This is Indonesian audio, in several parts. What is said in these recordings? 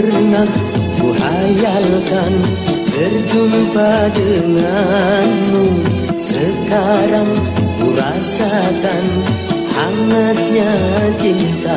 pernah kuhayalkan Berjumpa denganmu. Sekarang ku rasakan hangatnya cinta.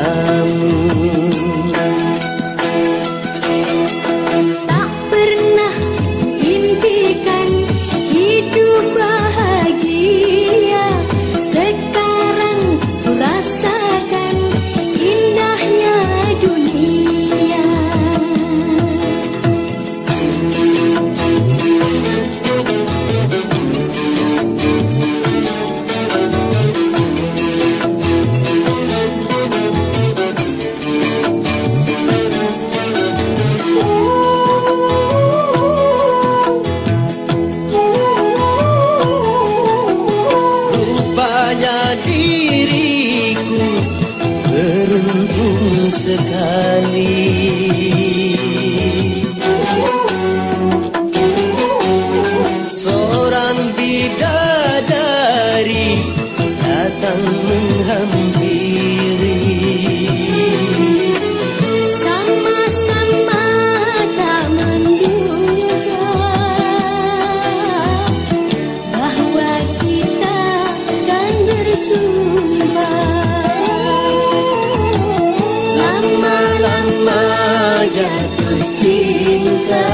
Cinta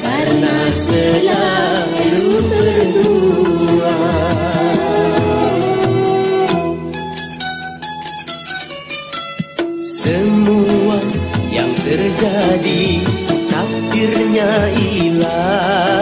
karena selalu berdua. Semua yang terjadi takdirnya ilah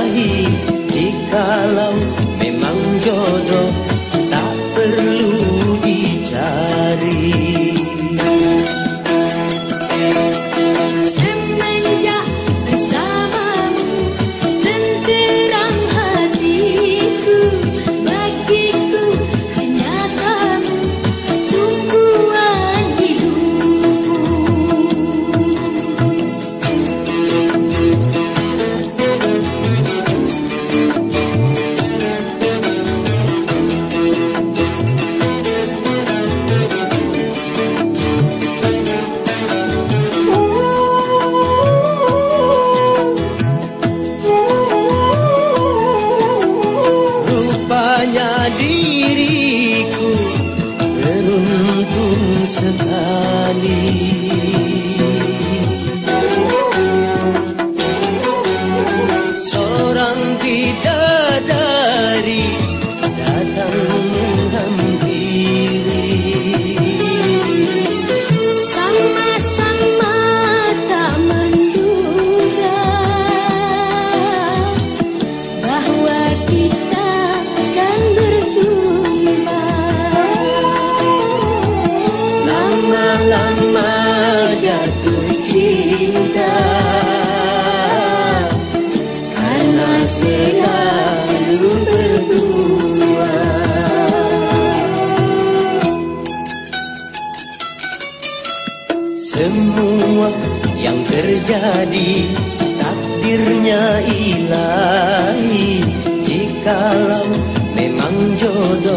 melody lama-lama jatuh cinta. Karena berdua. Semua yang terjadi takdirnya ilahi. Jikalau memang jodoh